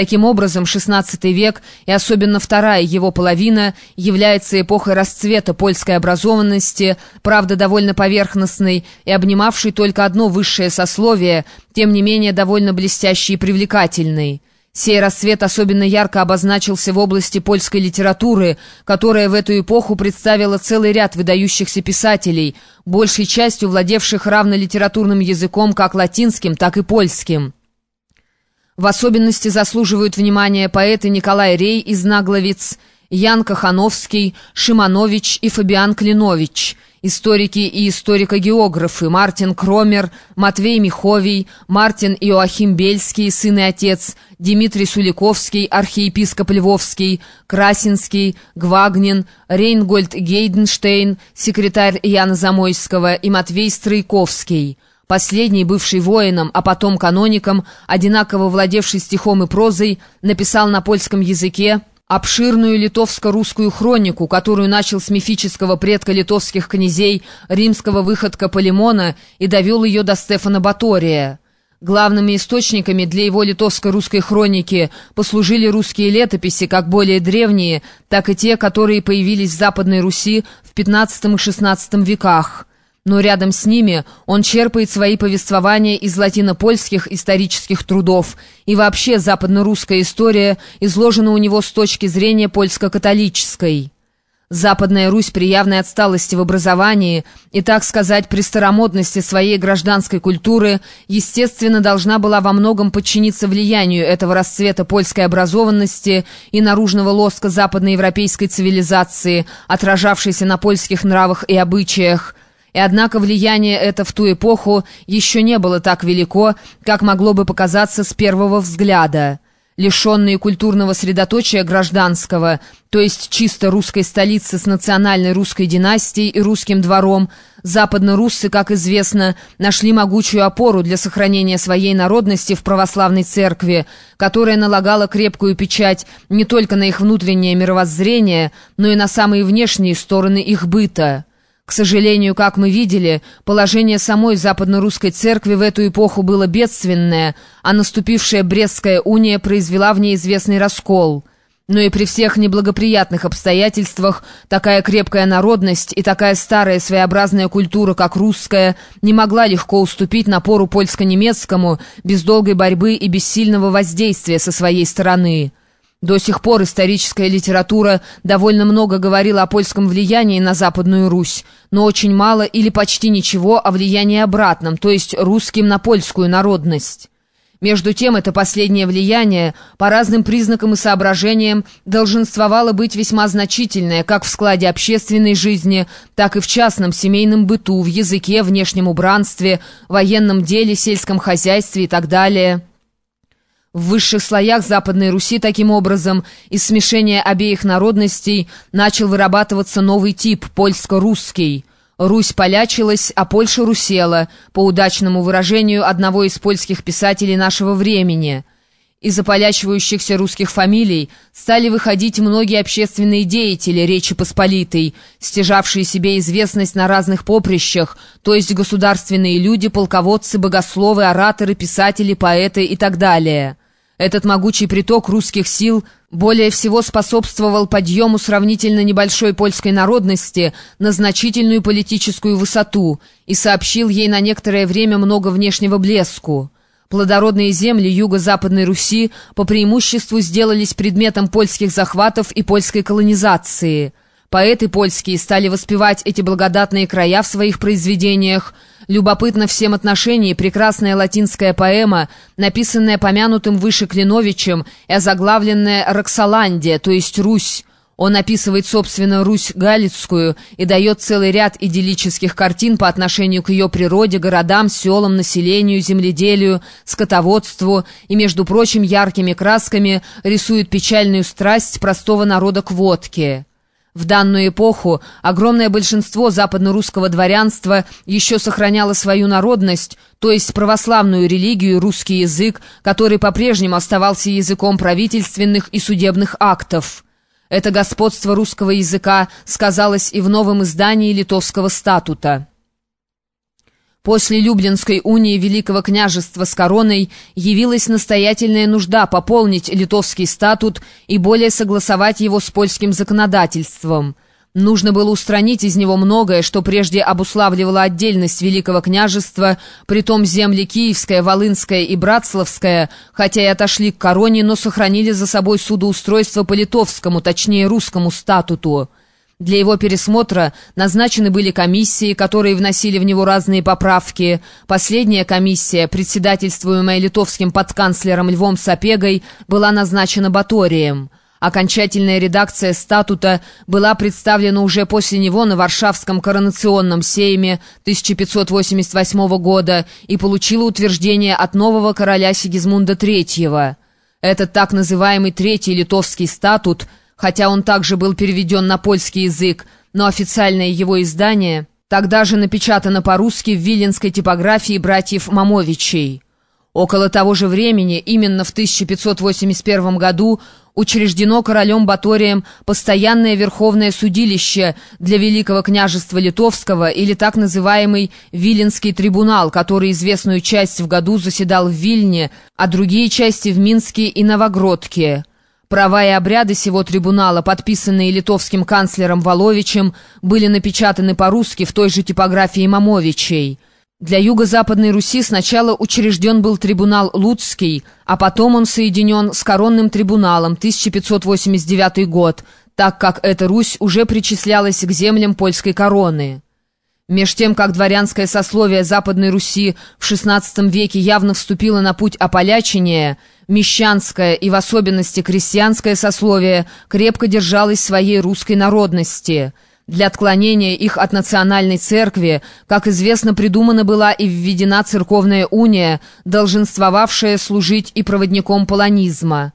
Таким образом, XVI век и особенно вторая его половина является эпохой расцвета польской образованности, правда довольно поверхностной и обнимавшей только одно высшее сословие, тем не менее довольно блестящей и привлекательной. Сей рассвет особенно ярко обозначился в области польской литературы, которая в эту эпоху представила целый ряд выдающихся писателей, большей частью владевших равно литературным языком как латинским, так и польским. В особенности заслуживают внимания поэты Николай Рей из Нагловиц, Ян Кахановский, Шиманович и Фабиан Клинович – Историки и историко-географы Мартин Кромер, Матвей Миховий, Мартин Иоахим Бельский, сын и отец, Дмитрий Суликовский, архиепископ Львовский, Красинский, Гвагнин, Рейнгольд Гейденштейн, секретарь Яна Замойского и Матвей Стройковский. Последний, бывший воином, а потом каноником, одинаково владевший стихом и прозой, написал на польском языке обширную литовско-русскую хронику, которую начал с мифического предка литовских князей римского выходка Полимона и довел ее до Стефана Батория. Главными источниками для его литовско-русской хроники послужили русские летописи, как более древние, так и те, которые появились в Западной Руси в XV и XVI веках но рядом с ними он черпает свои повествования из латинопольских исторических трудов, и вообще западно-русская история изложена у него с точки зрения польско-католической. Западная Русь при явной отсталости в образовании и, так сказать, при старомодности своей гражданской культуры, естественно, должна была во многом подчиниться влиянию этого расцвета польской образованности и наружного лоска западноевропейской цивилизации, отражавшейся на польских нравах и обычаях, и однако влияние это в ту эпоху еще не было так велико, как могло бы показаться с первого взгляда. Лишенные культурного средоточия гражданского, то есть чисто русской столицы с национальной русской династией и русским двором, западно-руссы, как известно, нашли могучую опору для сохранения своей народности в православной церкви, которая налагала крепкую печать не только на их внутреннее мировоззрение, но и на самые внешние стороны их быта. К сожалению, как мы видели, положение самой западно-русской церкви в эту эпоху было бедственное, а наступившая Брестская уния произвела в ней известный раскол. Но и при всех неблагоприятных обстоятельствах такая крепкая народность и такая старая своеобразная культура, как русская, не могла легко уступить напору польско-немецкому без долгой борьбы и без сильного воздействия со своей стороны. До сих пор историческая литература довольно много говорила о польском влиянии на Западную Русь, но очень мало или почти ничего о влиянии обратном, то есть русским на польскую народность. Между тем, это последнее влияние, по разным признакам и соображениям, долженствовало быть весьма значительное как в складе общественной жизни, так и в частном семейном быту, в языке, внешнем убранстве, военном деле, сельском хозяйстве и так далее. В высших слоях Западной Руси таким образом из смешения обеих народностей начал вырабатываться новый тип – польско-русский. Русь полячилась, а Польша русела, по удачному выражению одного из польских писателей нашего времени – из ополячивающихся русских фамилий стали выходить многие общественные деятели Речи Посполитой, стяжавшие себе известность на разных поприщах, то есть государственные люди, полководцы, богословы, ораторы, писатели, поэты и так далее. Этот могучий приток русских сил более всего способствовал подъему сравнительно небольшой польской народности на значительную политическую высоту и сообщил ей на некоторое время много внешнего блеску. Плодородные земли юго-западной Руси по преимуществу сделались предметом польских захватов и польской колонизации – Поэты польские стали воспевать эти благодатные края в своих произведениях. Любопытно всем отношении прекрасная латинская поэма, написанная помянутым выше Клиновичем и озаглавленная «Роксоландия», то есть «Русь». Он описывает, собственно, Русь Галицкую и дает целый ряд идиллических картин по отношению к ее природе, городам, селам, населению, земледелию, скотоводству и, между прочим, яркими красками рисует печальную страсть простого народа к водке. В данную эпоху огромное большинство западно-русского дворянства еще сохраняло свою народность, то есть православную религию русский язык, который по-прежнему оставался языком правительственных и судебных актов. Это господство русского языка сказалось и в новом издании Литовского статута. После Люблинской унии Великого княжества с короной явилась настоятельная нужда пополнить литовский статут и более согласовать его с польским законодательством. Нужно было устранить из него многое, что прежде обуславливало отдельность Великого княжества, притом земли Киевская, Волынская и Братславская, хотя и отошли к короне, но сохранили за собой судоустройство по литовскому, точнее русскому статуту. Для его пересмотра назначены были комиссии, которые вносили в него разные поправки. Последняя комиссия, председательствуемая литовским подканцлером Львом Сапегой, была назначена Баторием. Окончательная редакция статута была представлена уже после него на Варшавском коронационном сейме 1588 года и получила утверждение от нового короля Сигизмунда III. Этот так называемый Третий Литовский статут – хотя он также был переведен на польский язык, но официальное его издание тогда же напечатано по-русски в виленской типографии братьев Мамовичей. Около того же времени, именно в 1581 году, учреждено королем Баторием постоянное верховное судилище для Великого княжества Литовского или так называемый Виленский трибунал, который известную часть в году заседал в Вильне, а другие части в Минске и Новогродке. Права и обряды сего трибунала, подписанные литовским канцлером Воловичем, были напечатаны по-русски в той же типографии Мамовичей. Для Юго-Западной Руси сначала учрежден был трибунал Луцкий, а потом он соединен с коронным трибуналом 1589 год, так как эта Русь уже причислялась к землям польской короны. Меж тем, как дворянское сословие Западной Руси в XVI веке явно вступило на путь ополячения, мещанское и в особенности крестьянское сословие крепко держалось своей русской народности. Для отклонения их от национальной церкви, как известно, придумана была и введена церковная уния, долженствовавшая служить и проводником полонизма.